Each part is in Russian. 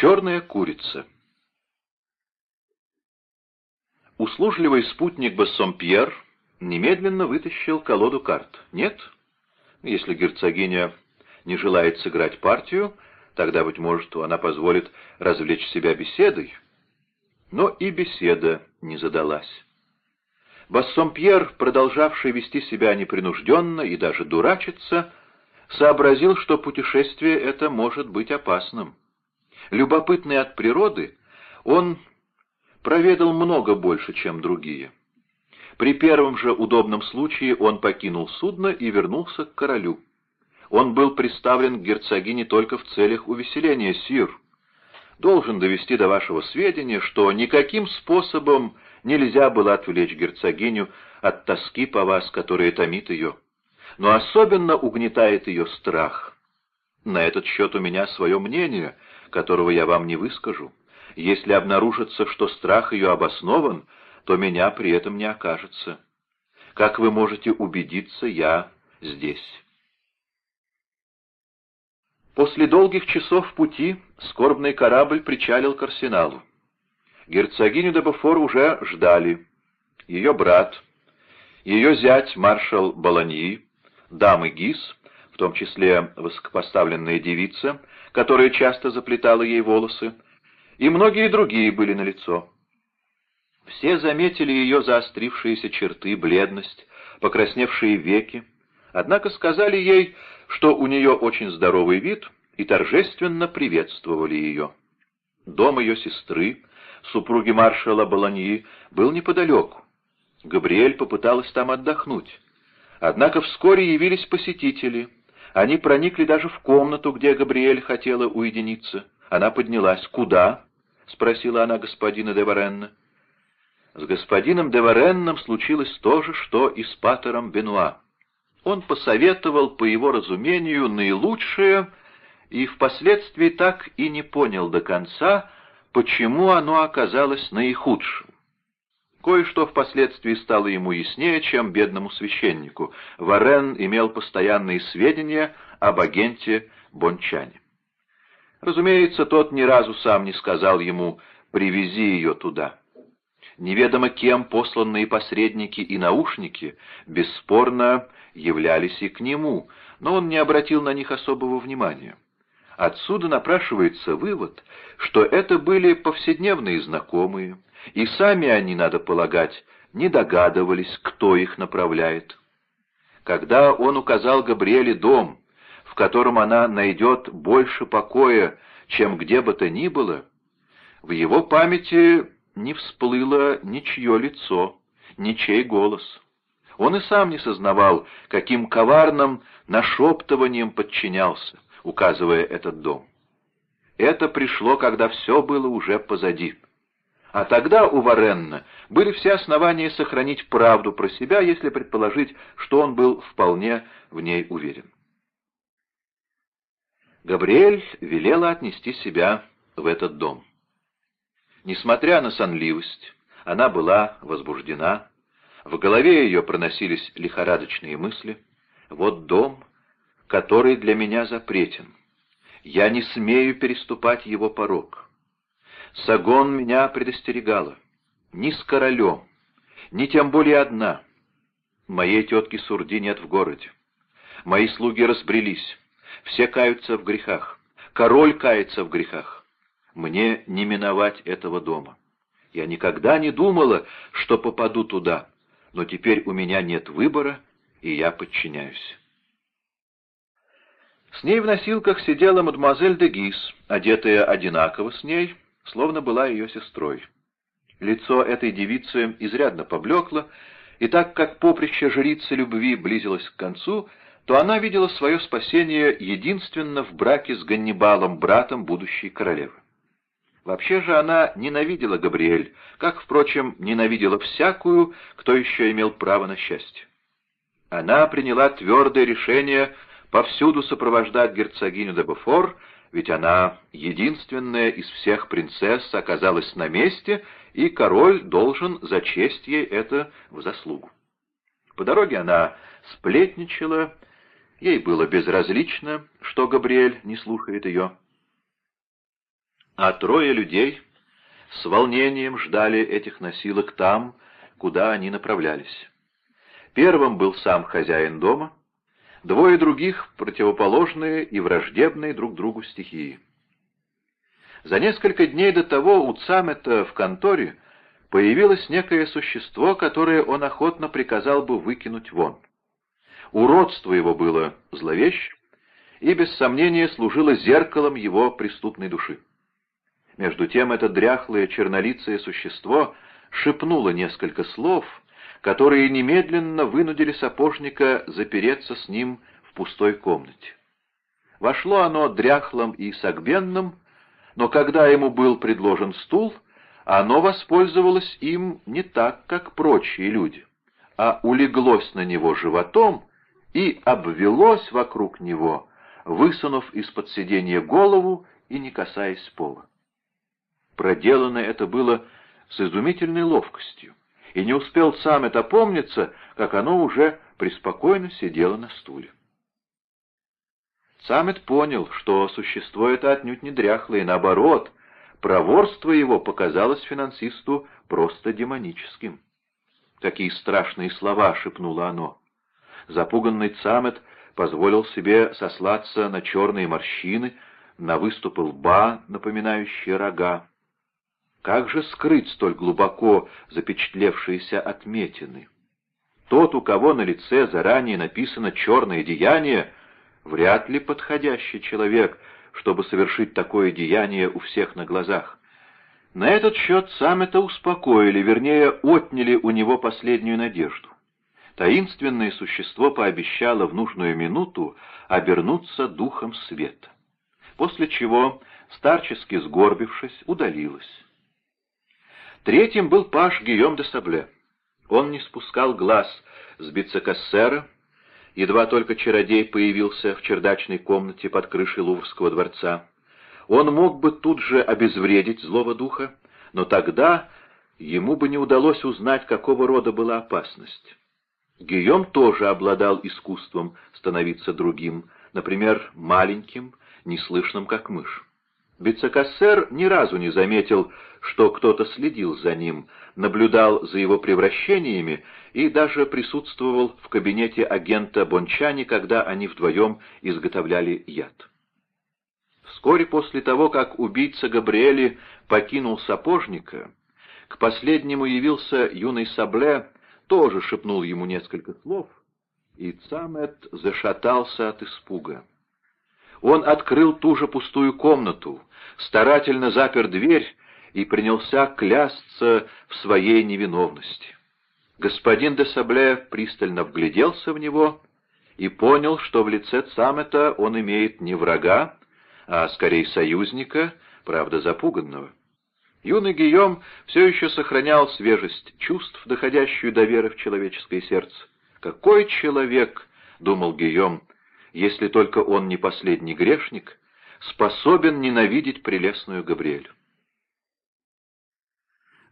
Черная курица Услужливый спутник Бассомпьер немедленно вытащил колоду карт. Нет? Если герцогиня не желает сыграть партию, тогда, быть может, она позволит развлечь себя беседой. Но и беседа не задалась. Бассомпьер, продолжавший вести себя непринужденно и даже дурачиться, сообразил, что путешествие это может быть опасным. Любопытный от природы, он проведал много больше, чем другие. При первом же удобном случае он покинул судно и вернулся к королю. Он был представлен к герцогине только в целях увеселения, сир. Должен довести до вашего сведения, что никаким способом нельзя было отвлечь герцогиню от тоски по вас, которая томит ее. Но особенно угнетает ее страх. На этот счет у меня свое мнение, которого я вам не выскажу. Если обнаружится, что страх ее обоснован, то меня при этом не окажется. Как вы можете убедиться, я здесь». После долгих часов пути скорбный корабль причалил к арсеналу. Герцогиню де Бофор уже ждали. Ее брат, ее зять, маршал Баланьи, дамы Гис, в том числе высокопоставленная девица, которая часто заплетала ей волосы, и многие другие были налицо. Все заметили ее заострившиеся черты, бледность, покрасневшие веки, однако сказали ей, что у нее очень здоровый вид, и торжественно приветствовали ее. Дом ее сестры, супруги маршала Баланьи, был неподалеку. Габриэль попыталась там отдохнуть. Однако вскоре явились посетители. Они проникли даже в комнату, где Габриэль хотела уединиться. Она поднялась. «Куда?» — спросила она господина де Варенна. С господином де Варенном случилось то же, что и с патером Бенуа. Он посоветовал, по его разумению, наилучшее, и впоследствии так и не понял до конца, почему оно оказалось наихудшим. Кое-что впоследствии стало ему яснее, чем бедному священнику. Варен имел постоянные сведения об агенте Бончане. Разумеется, тот ни разу сам не сказал ему «привези ее туда». Неведомо кем посланные посредники и наушники бесспорно являлись и к нему, но он не обратил на них особого внимания. Отсюда напрашивается вывод, что это были повседневные знакомые, и сами они, надо полагать, не догадывались, кто их направляет. Когда он указал Габриэле дом, в котором она найдет больше покоя, чем где бы то ни было, в его памяти не всплыло ничье лицо, ничей голос. Он и сам не сознавал, каким коварным нашептыванием подчинялся, указывая этот дом. Это пришло, когда все было уже позади. А тогда у Варенна были все основания сохранить правду про себя, если предположить, что он был вполне в ней уверен. Габриэль велела отнести себя в этот дом. Несмотря на сонливость, она была возбуждена, в голове ее проносились лихорадочные мысли. «Вот дом, который для меня запретен. Я не смею переступать его порог. Сагон меня предостерегала. Ни с королем, ни тем более одна. Моей тетки Сурди нет в городе. Мои слуги разбрелись. Все каются в грехах. Король кается в грехах. Мне не миновать этого дома. Я никогда не думала, что попаду туда, но теперь у меня нет выбора, и я подчиняюсь. С ней в носилках сидела мадемуазель де Гис, одетая одинаково с ней, словно была ее сестрой. Лицо этой девицы изрядно поблекло, и так как поприще жрицы любви близилось к концу, то она видела свое спасение единственно в браке с Ганнибалом, братом будущей королевы. Вообще же она ненавидела Габриэль, как, впрочем, ненавидела всякую, кто еще имел право на счастье. Она приняла твердое решение повсюду сопровождать герцогиню де Буфор, ведь она, единственная из всех принцесс, оказалась на месте, и король должен зачесть ей это в заслугу. По дороге она сплетничала, ей было безразлично, что Габриэль не слушает ее. а трое людей с волнением ждали этих носилок там, куда они направлялись. Первым был сам хозяин дома, двое других — противоположные и враждебные друг другу стихии. За несколько дней до того у Цамета в конторе появилось некое существо, которое он охотно приказал бы выкинуть вон. Уродство его было зловещим и, без сомнения, служило зеркалом его преступной души. Между тем это дряхлое чернолицее существо шепнуло несколько слов, которые немедленно вынудили сапожника запереться с ним в пустой комнате. Вошло оно дряхлым и согбенным, но когда ему был предложен стул, оно воспользовалось им не так, как прочие люди, а улеглось на него животом и обвелось вокруг него, высунув из-под сиденья голову и не касаясь пола. Проделано это было с изумительной ловкостью, и не успел сам это помниться, как оно уже преспокойно сидело на стуле. Самет понял, что существо это отнюдь не дряхлое, наоборот, проворство его показалось финансисту просто демоническим. Какие страшные слова шепнуло оно. Запуганный Цамет позволил себе сослаться на черные морщины, на выступы лба, напоминающие рога. Как же скрыть столь глубоко запечатлевшиеся отметины? Тот, у кого на лице заранее написано «черное деяние», вряд ли подходящий человек, чтобы совершить такое деяние у всех на глазах. На этот счет сам это успокоили, вернее, отняли у него последнюю надежду. Таинственное существо пообещало в нужную минуту обернуться духом света, после чего, старчески сгорбившись, удалилось. Третьим был паш Гийом де Сабле. Он не спускал глаз с бицекассера, едва только чародей появился в чердачной комнате под крышей Луврского дворца. Он мог бы тут же обезвредить злого духа, но тогда ему бы не удалось узнать, какого рода была опасность. Гийом тоже обладал искусством становиться другим, например, маленьким, неслышным, как мышь. Бицекассер ни разу не заметил, что кто-то следил за ним, наблюдал за его превращениями и даже присутствовал в кабинете агента Бончани, когда они вдвоем изготовляли яд. Вскоре после того, как убийца Габриэли покинул сапожника, к последнему явился юный Сабле, тоже шепнул ему несколько слов, и Цамет зашатался от испуга. Он открыл ту же пустую комнату, старательно запер дверь и принялся клясться в своей невиновности. Господин де Сабле пристально вгляделся в него и понял, что в лице Цамета он имеет не врага, а скорее союзника, правда запуганного. Юный Гийом все еще сохранял свежесть чувств, доходящую до веры в человеческое сердце. «Какой человек!» — думал Гийом, если только он не последний грешник, способен ненавидеть прелестную Габриэлю.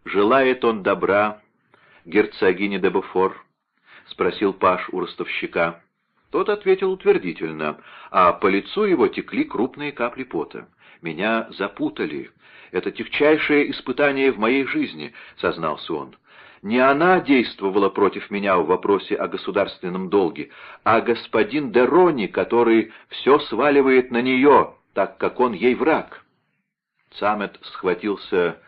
«Желает он добра герцогине де Буфор?» — спросил Паш у ростовщика. Тот ответил утвердительно, а по лицу его текли крупные капли пота. «Меня запутали. Это тягчайшее испытание в моей жизни», — сознался он. Не она действовала против меня в вопросе о государственном долге, а господин Дерони, который все сваливает на нее, так как он ей враг. Самет схватился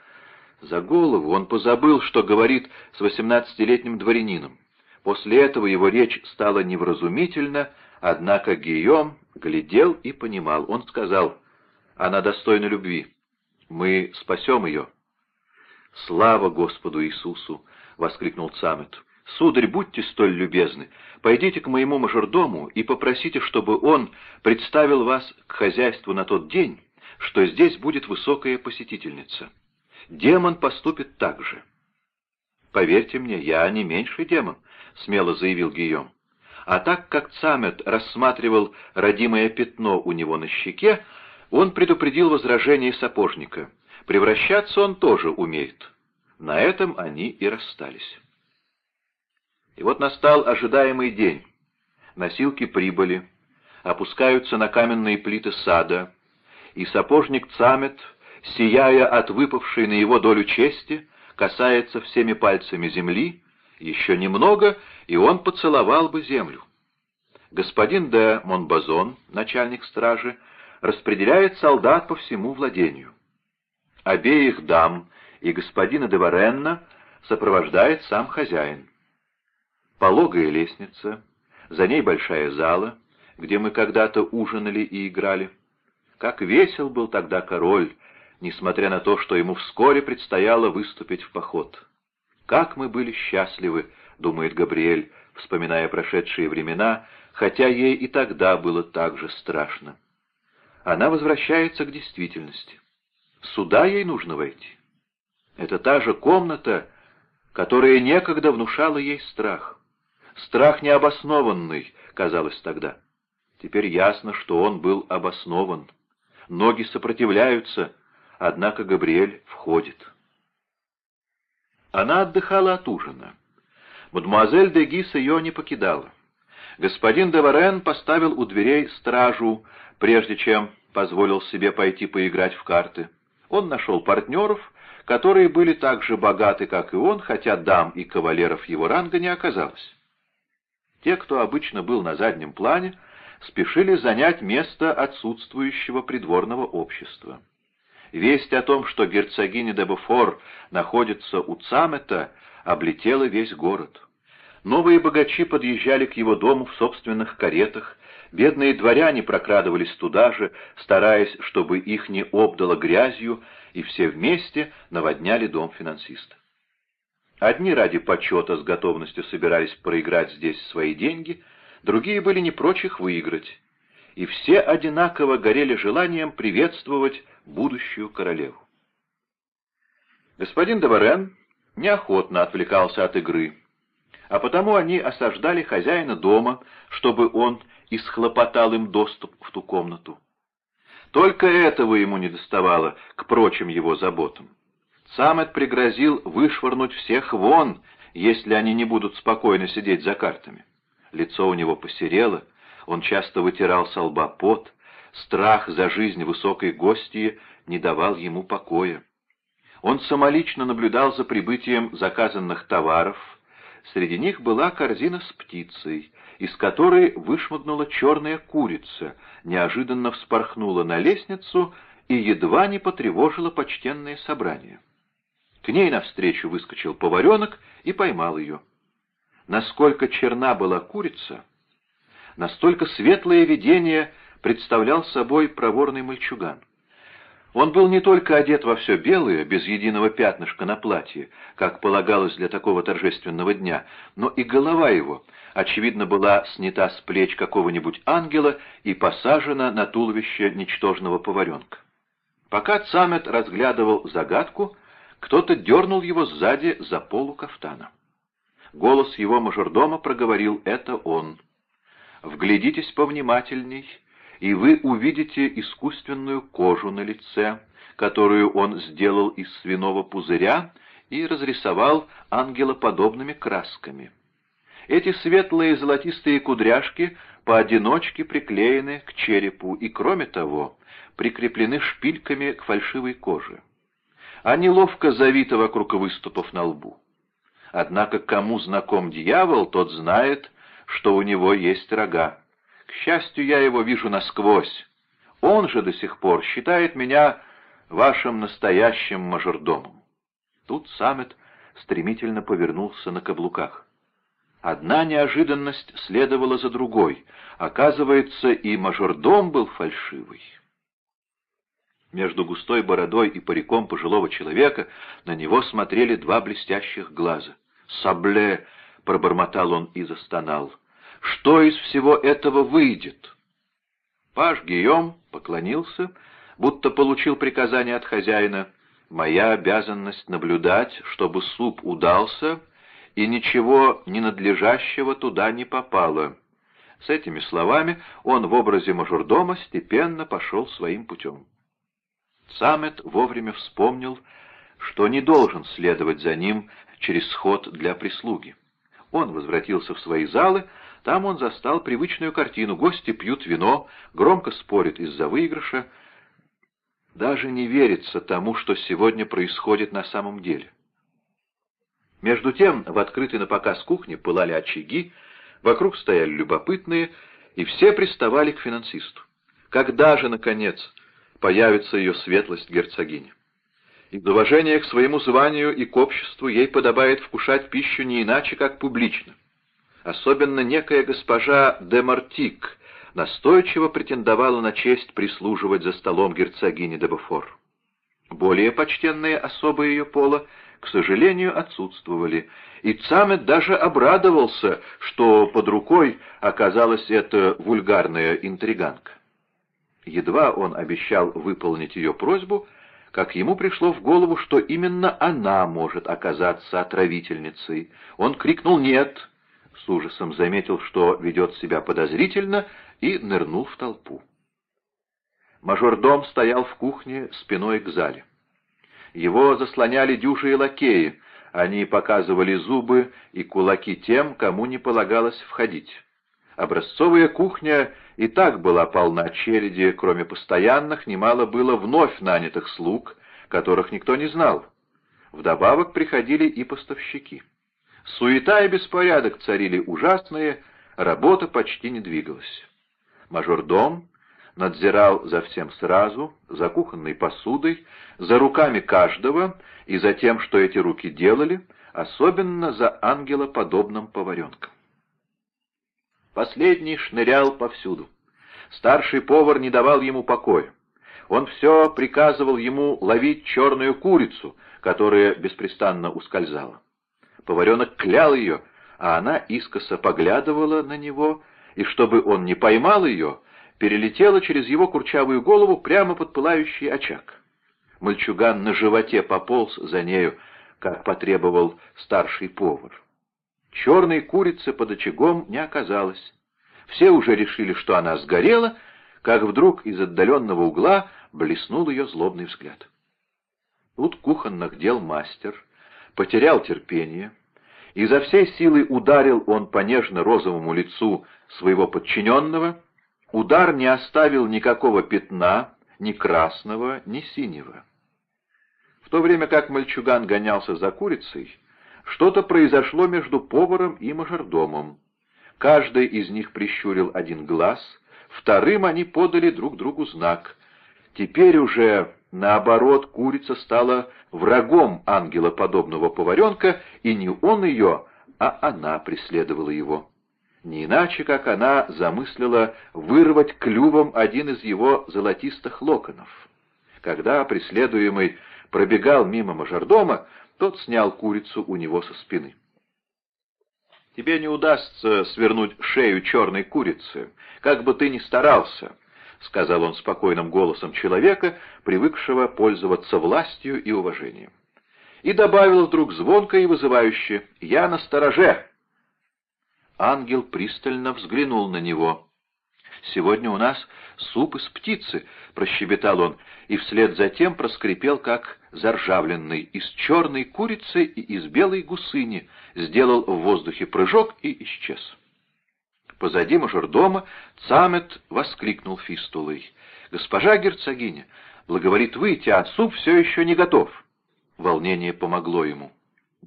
за голову, он позабыл, что говорит с восемнадцатилетним дворянином. После этого его речь стала невразумительна, однако Гийом глядел и понимал. Он сказал, «Она достойна любви. Мы спасем ее». «Слава Господу Иисусу!» — воскликнул Цамет. «Сударь, будьте столь любезны, пойдите к моему мажордому и попросите, чтобы он представил вас к хозяйству на тот день, что здесь будет высокая посетительница. Демон поступит так же». «Поверьте мне, я не меньший демон», — смело заявил Гийом. А так как Цамет рассматривал родимое пятно у него на щеке, он предупредил возражение сапожника. Превращаться он тоже умеет. На этом они и расстались. И вот настал ожидаемый день. Носилки прибыли, опускаются на каменные плиты сада, и сапожник Цамет сияя от выпавшей на его долю чести, касается всеми пальцами земли, еще немного, и он поцеловал бы землю. Господин де Монбазон, начальник стражи, распределяет солдат по всему владению. Обеих дам и господина де Варенна сопровождает сам хозяин. Пологая лестница, за ней большая зала, где мы когда-то ужинали и играли. Как весел был тогда король, несмотря на то, что ему вскоре предстояло выступить в поход. Как мы были счастливы, думает Габриэль, вспоминая прошедшие времена, хотя ей и тогда было так же страшно. Она возвращается к действительности. Сюда ей нужно войти. Это та же комната, которая некогда внушала ей страх. Страх необоснованный, казалось тогда. Теперь ясно, что он был обоснован. Ноги сопротивляются, однако Габриэль входит. Она отдыхала от ужина. Мадемуазель де Гис ее не покидала. Господин де Варен поставил у дверей стражу, прежде чем позволил себе пойти поиграть в карты. Он нашел партнеров, которые были так же богаты, как и он, хотя дам и кавалеров его ранга не оказалось. Те, кто обычно был на заднем плане, спешили занять место отсутствующего придворного общества. Весть о том, что герцогиня де Буфор находится у Цамета, облетела весь город. Новые богачи подъезжали к его дому в собственных каретах, бедные дворяне прокрадывались туда же, стараясь, чтобы их не обдало грязью, и все вместе наводняли дом финансиста. Одни ради почета с готовностью собирались проиграть здесь свои деньги, другие были не прочь их выиграть, и все одинаково горели желанием приветствовать будущую королеву. Господин Деварен неохотно отвлекался от игры, а потому они осаждали хозяина дома, чтобы он исхлопотал им доступ в ту комнату. Только этого ему не доставало к прочим его заботам. Самет пригрозил вышвырнуть всех вон, если они не будут спокойно сидеть за картами. Лицо у него посерело, он часто вытирал со лба пот, страх за жизнь высокой гостьи не давал ему покоя. Он самолично наблюдал за прибытием заказанных товаров, среди них была корзина с птицей, из которой вышмыгнула черная курица, неожиданно вспорхнула на лестницу и едва не потревожила почтенное собрание. К ней навстречу выскочил поваренок и поймал ее. Насколько черна была курица, настолько светлое видение представлял собой проворный мальчуган. Он был не только одет во все белое, без единого пятнышка на платье, как полагалось для такого торжественного дня, но и голова его, очевидно, была снята с плеч какого-нибудь ангела и посажена на туловище ничтожного поваренка. Пока Цамет разглядывал загадку, кто-то дернул его сзади за полу кафтана. Голос его мажордома проговорил «это он». «Вглядитесь повнимательней, и вы увидите искусственную кожу на лице, которую он сделал из свиного пузыря и разрисовал ангелоподобными красками». Эти светлые золотистые кудряшки поодиночке приклеены к черепу и, кроме того, прикреплены шпильками к фальшивой коже. Они ловко завиты вокруг выступов на лбу. Однако кому знаком дьявол, тот знает, что у него есть рога. К счастью, я его вижу насквозь. Он же до сих пор считает меня вашим настоящим мажордомом. Тут Самет стремительно повернулся на каблуках. Одна неожиданность следовала за другой. Оказывается, и мажордом был фальшивый. Между густой бородой и париком пожилого человека на него смотрели два блестящих глаза. «Сабле!» — пробормотал он и застонал. «Что из всего этого выйдет?» Паш Гийом поклонился, будто получил приказание от хозяина. «Моя обязанность наблюдать, чтобы суп удался и ничего ненадлежащего туда не попало. С этими словами он в образе мажордома степенно пошел своим путем. Самет вовремя вспомнил, что не должен следовать за ним через сход для прислуги. Он возвратился в свои залы, там он застал привычную картину. Гости пьют вино, громко спорят из-за выигрыша. Даже не верится тому, что сегодня происходит на самом деле. Между тем в открытой на показ кухне пылали очаги, вокруг стояли любопытные, и все приставали к финансисту. Когда же, наконец, появится ее светлость герцогиня? Из уважения к своему званию и к обществу ей подобает вкушать пищу не иначе, как публично. Особенно некая госпожа де Мартик настойчиво претендовала на честь прислуживать за столом герцогини де Бофор. Более почтенные особы ее пола, к сожалению, отсутствовали, и Цамет даже обрадовался, что под рукой оказалась эта вульгарная интриганка. Едва он обещал выполнить ее просьбу, как ему пришло в голову, что именно она может оказаться отравительницей. Он крикнул «нет», с ужасом заметил, что ведет себя подозрительно, и нырнул в толпу. Мажордом стоял в кухне спиной к зале. Его заслоняли дюжи и лакеи, они показывали зубы и кулаки тем, кому не полагалось входить. Образцовая кухня и так была полна череди, кроме постоянных, немало было вновь нанятых слуг, которых никто не знал. Вдобавок приходили и поставщики. Суета и беспорядок царили ужасные, работа почти не двигалась. Мажордом надзирал за всем сразу, за кухонной посудой, за руками каждого и за тем, что эти руки делали, особенно за ангелоподобным поваренком. Последний шнырял повсюду. Старший повар не давал ему покоя. Он все приказывал ему ловить черную курицу, которая беспрестанно ускользала. Поваренок клял ее, а она искоса поглядывала на него, и чтобы он не поймал ее, перелетела через его курчавую голову прямо под пылающий очаг. Мальчуган на животе пополз за нею, как потребовал старший повар. Черной курицы под очагом не оказалось. Все уже решили, что она сгорела, как вдруг из отдаленного угла блеснул ее злобный взгляд. Тут кухонных дел мастер потерял терпение, и за всей силы ударил он по нежно-розовому лицу своего подчиненного. Удар не оставил никакого пятна, ни красного, ни синего. В то время как мальчуган гонялся за курицей, что-то произошло между поваром и мажордомом. Каждый из них прищурил один глаз, вторым они подали друг другу знак. Теперь уже, наоборот, курица стала врагом ангела-подобного поваренка, и не он ее, а она преследовала его. Не иначе, как она замыслила вырвать клювом один из его золотистых локонов. Когда преследуемый пробегал мимо мажордома, тот снял курицу у него со спины. «Тебе не удастся свернуть шею черной курицы, как бы ты ни старался», — сказал он спокойным голосом человека, привыкшего пользоваться властью и уважением. И добавил вдруг звонко и вызывающе «Я на стороже!» Ангел пристально взглянул на него. «Сегодня у нас суп из птицы», — прощебетал он, и вслед за тем проскрипел, как заржавленный, из черной курицы и из белой гусыни, сделал в воздухе прыжок и исчез. Позади мажордома Цамет воскликнул фистулой. «Госпожа герцогиня, благоволит выйти, а суп все еще не готов». Волнение помогло ему.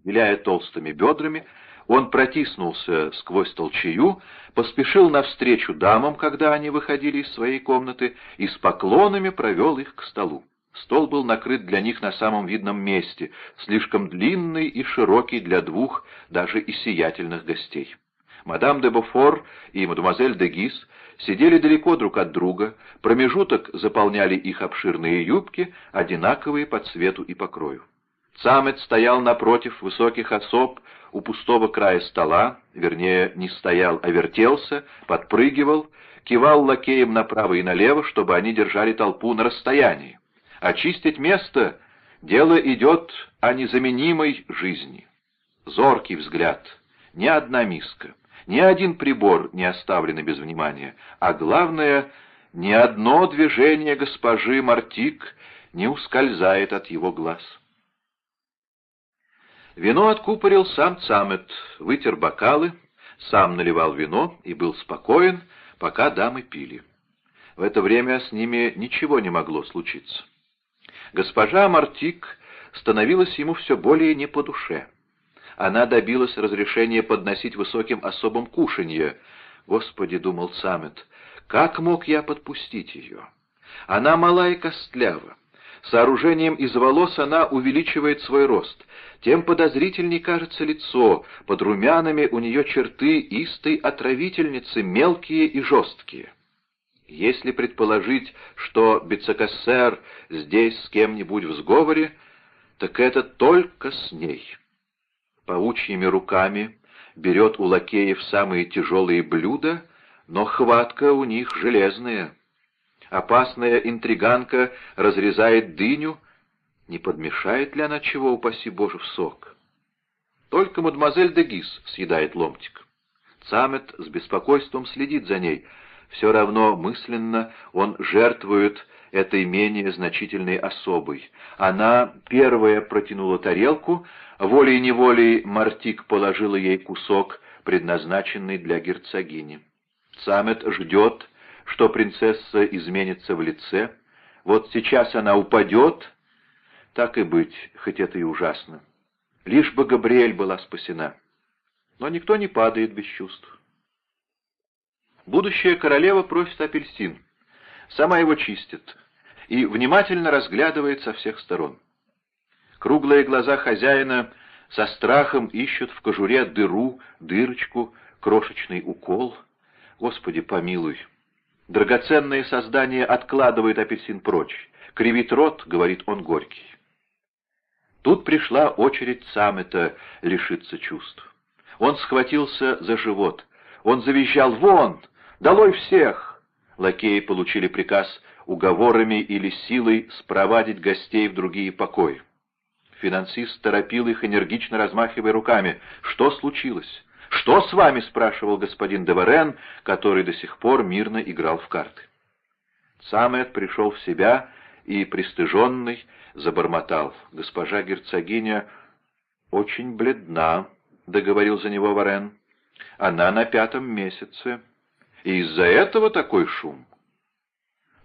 Виляя толстыми бедрами, он протиснулся сквозь толчею, поспешил навстречу дамам, когда они выходили из своей комнаты, и с поклонами провел их к столу. Стол был накрыт для них на самом видном месте, слишком длинный и широкий для двух, даже и сиятельных гостей. Мадам де Бофор и мадемуазель де Гис сидели далеко друг от друга, промежуток заполняли их обширные юбки, одинаковые по цвету и покрою. Цамет стоял напротив высоких особ у пустого края стола, вернее, не стоял, а вертелся, подпрыгивал, кивал лакеем направо и налево, чтобы они держали толпу на расстоянии. Очистить место — дело идет о незаменимой жизни. Зоркий взгляд, ни одна миска, ни один прибор не оставлены без внимания, а главное, ни одно движение госпожи Мартик не ускользает от его глаз. Вино откупорил сам Цамет, вытер бокалы, сам наливал вино и был спокоен, пока дамы пили. В это время с ними ничего не могло случиться. Госпожа Мартик становилась ему все более не по душе. Она добилась разрешения подносить высоким особам кушанье. «Господи», — думал Самет, — «как мог я подпустить ее? Она мала и костлява. Сооружением из волос она увеличивает свой рост. Тем подозрительней кажется лицо, под румянами у нее черты истой отравительницы, мелкие и жесткие. Если предположить, что Бецакассер здесь с кем-нибудь в сговоре, так это только с ней. Паучьими руками берет у лакеев самые тяжелые блюда, но хватка у них железная. Опасная интриганка разрезает дыню, не подмешает ли она чего, упаси Боже, в сок? Только мадемуазель де Гис съедает ломтик. Цамет с беспокойством следит за ней. Все равно мысленно он жертвует этой менее значительной особой. Она первая протянула тарелку, волей-неволей Мартик положила ей кусок, предназначенный для герцогини. Цамет ждет, что принцесса изменится в лице. Вот сейчас она упадет, так и быть, хоть это и ужасно. Лишь бы Габриэль была спасена. Но никто не падает без чувств. Будущая королева просит апельсин. Сама его чистит и внимательно разглядывает со всех сторон. Круглые глаза хозяина со страхом ищут в кожуре дыру, дырочку, крошечный укол. Господи, помилуй! Драгоценное создание откладывает апельсин прочь. Кривит рот, говорит он горький. Тут пришла очередь Самета лишиться чувств. Он схватился за живот. Он завизжал «Вон! Долой всех!» Лакеи получили приказ уговорами или силой спровадить гостей в другие покои. Финансист торопил их, энергично размахивая руками. «Что случилось?» «Что с вами?» — спрашивал господин Деварен, который до сих пор мирно играл в карты. Самет пришел в себя и, пристыженный, забормотал. «Госпожа герцогиня очень бледна», — договорил за него Варен. «Она на пятом месяце. И из-за этого такой шум».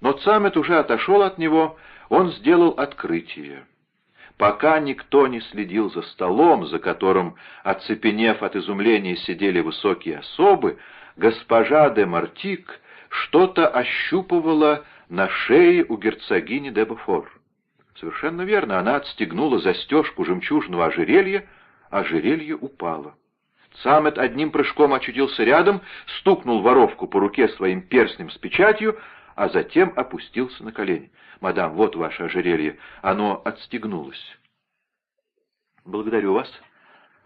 Но Цамет уже отошел от него, он сделал открытие. Пока никто не следил за столом, за которым, оцепенев от изумления, сидели высокие особы, госпожа де Мартик что-то ощупывала на шее у герцогини де Буфор. Совершенно верно, она отстегнула застежку жемчужного ожерелья, ожерелье упало. Самет одним прыжком очутился рядом, стукнул воровку по руке своим перстнем с печатью, а затем опустился на колени. «Мадам, вот ваше ожерелье. Оно отстегнулось». «Благодарю вас.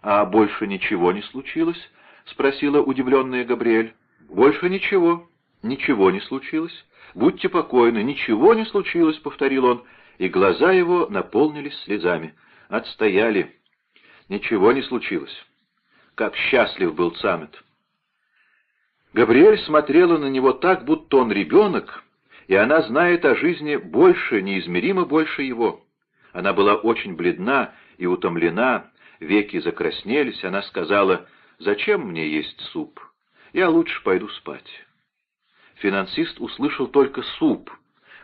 А больше ничего не случилось?» — спросила удивленная Габриэль. «Больше ничего. Ничего не случилось. Будьте покойны, ничего не случилось», — повторил он, и глаза его наполнились слезами. «Отстояли. Ничего не случилось». Как счастлив был Цамет. Габриэль смотрела на него так, будто он ребенок, и она знает о жизни больше, неизмеримо больше его. Она была очень бледна и утомлена, веки закраснелись, она сказала, «Зачем мне есть суп? Я лучше пойду спать». Финансист услышал только «суп»,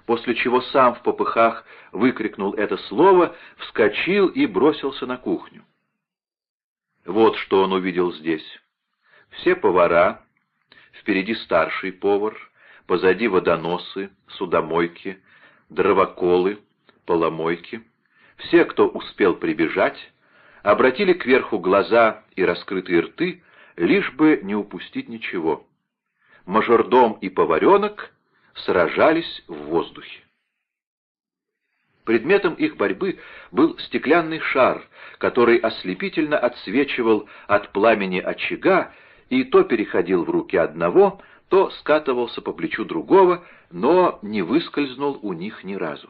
после чего сам в попыхах выкрикнул это слово, вскочил и бросился на кухню. Вот что он увидел здесь. Все повара, Впереди старший повар, позади водоносы, судомойки, дровоколы, поломойки. Все, кто успел прибежать, обратили кверху глаза и раскрытые рты, лишь бы не упустить ничего. Мажордом и поваренок сражались в воздухе. Предметом их борьбы был стеклянный шар, который ослепительно отсвечивал от пламени очага и то переходил в руки одного, то скатывался по плечу другого, но не выскользнул у них ни разу.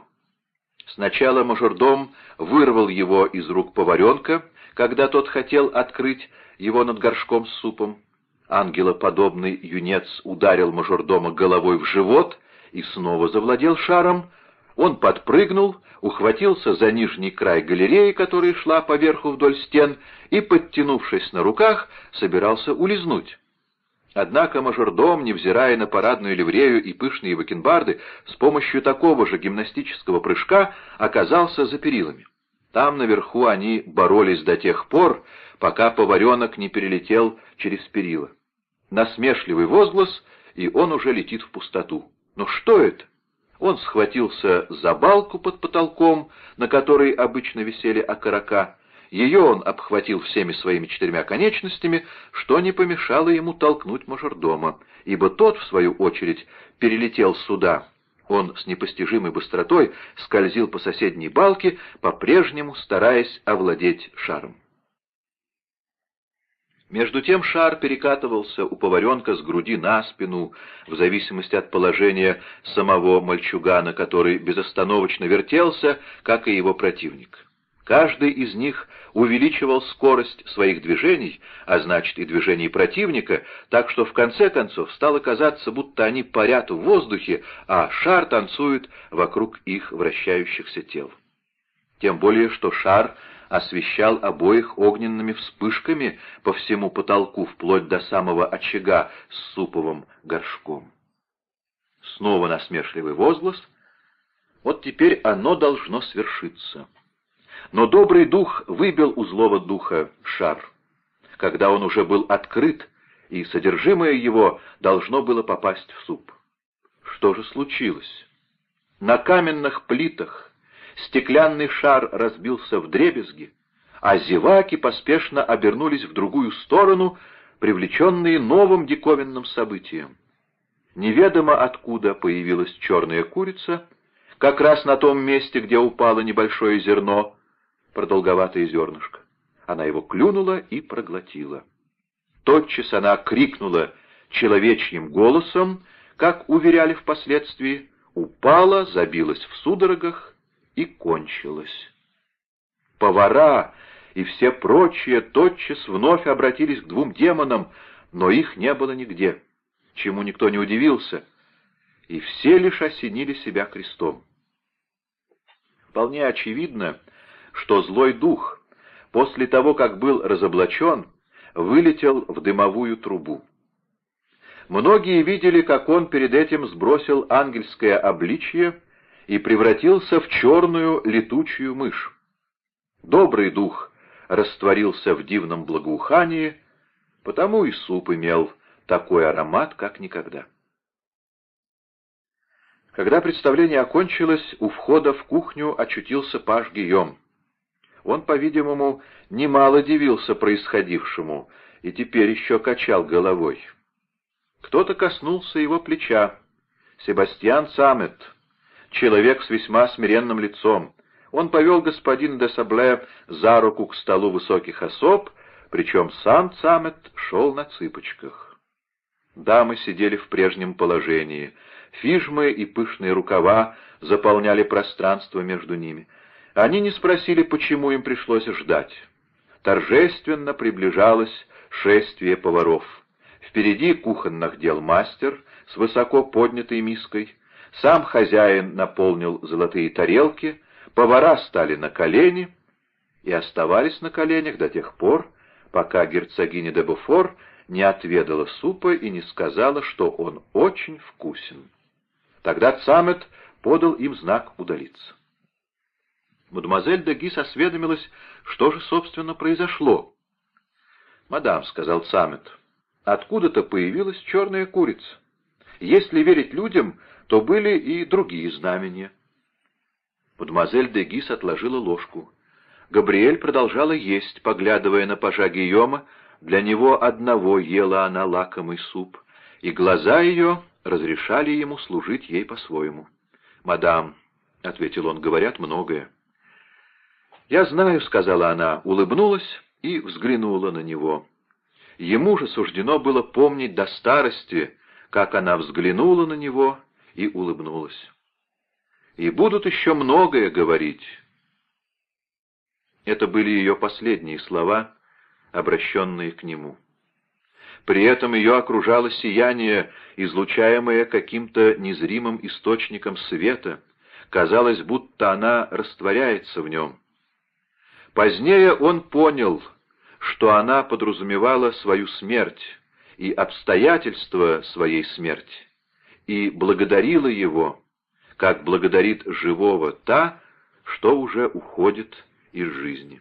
Сначала мажордом вырвал его из рук поваренка, когда тот хотел открыть его над горшком с супом. Ангелоподобный юнец ударил мажордома головой в живот и снова завладел шаром, он подпрыгнул, ухватился за нижний край галереи, которая шла поверху вдоль стен, и, подтянувшись на руках, собирался улизнуть. Однако мажордом, невзирая на парадную ливрею и пышные бакенбарды, с помощью такого же гимнастического прыжка оказался за перилами. Там наверху они боролись до тех пор, пока поваренок не перелетел через перила. Насмешливый возглас, и он уже летит в пустоту. Но что это? Он схватился за балку под потолком, на которой обычно висели окорока, ее он обхватил всеми своими четырьмя конечностями, что не помешало ему толкнуть мажордома, ибо тот, в свою очередь, перелетел сюда. Он с непостижимой быстротой скользил по соседней балке, по-прежнему стараясь овладеть шаром. Между тем шар перекатывался у поваренка с груди на спину, в зависимости от положения самого мальчугана, который безостановочно вертелся, как и его противник. Каждый из них увеличивал скорость своих движений, а значит и движений противника, так что в конце концов стало казаться, будто они парят в воздухе, а шар танцует вокруг их вращающихся тел. Тем более, что шар освещал обоих огненными вспышками по всему потолку, вплоть до самого очага с суповым горшком. Снова насмешливый возглас. Вот теперь оно должно свершиться. Но добрый дух выбил у злого духа шар, когда он уже был открыт, и содержимое его должно было попасть в суп. Что же случилось? На каменных плитах стеклянный шар разбился в дребезги, а зеваки поспешно обернулись в другую сторону, привлеченные новым диковинным событием. Неведомо откуда появилась черная курица, как раз на том месте, где упало небольшое зерно, продолговатое зернышко. Она его клюнула и проглотила. Тотчас она крикнула человечьим голосом, как уверяли впоследствии, упала, забилась в судорогах и кончилась. Повара и все прочие тотчас вновь обратились к двум демонам, но их не было нигде, чему никто не удивился, и все лишь осенили себя крестом. Вполне очевидно, что злой дух, после того, как был разоблачен, вылетел в дымовую трубу. Многие видели, как он перед этим сбросил ангельское обличье и превратился в черную летучую мышь. Добрый дух растворился в дивном благоухании, потому и суп имел такой аромат, как никогда. Когда представление окончилось, у входа в кухню очутился паж Гийом. Он, по-видимому, немало дивился происходившему и теперь еще качал головой. Кто-то коснулся его плеча. Себастьян Самет, человек с весьма смиренным лицом. Он повел господин де Сабле за руку к столу высоких особ, причем сам Самет шел на цыпочках. Дамы сидели в прежнем положении. Фижмы и пышные рукава заполняли пространство между ними — они не спросили, почему им пришлось ждать. Торжественно приближалось шествие поваров. Впереди кухонных дел мастер с высоко поднятой миской. Сам хозяин наполнил золотые тарелки, повара стали на колени и оставались на коленях до тех пор, пока герцогиня де Буфор не отведала супа и не сказала, что он очень вкусен. Тогда Цамет подал им знак удалиться. Мадемуазель де Гис осведомилась, что же, собственно, произошло. «Мадам», — сказал Самет, — «откуда-то появилась черная курица. Если верить людям, то были и другие знамения». Мадемуазель де Гис отложила ложку. Габриэль продолжала есть, поглядывая на пажа Гийома. Для него одного ела она лакомый суп, и глаза ее разрешали ему служить ей по-своему. «Мадам», — ответил он, — «говорят многое». «Я знаю», — сказала она, улыбнулась и взглянула на него. Ему же суждено было помнить до старости, как она взглянула на него и улыбнулась. И будут еще многое говорить. Это были ее последние слова, обращенные к нему. При этом ее окружало сияние, излучаемое каким-то незримым источником света. Казалось, будто она растворяется в нем. Позднее он понял, что она подразумевала свою смерть, и обстоятельства своей смерти, и благодарила его, как благодарит живого та, что уже уходит из жизни.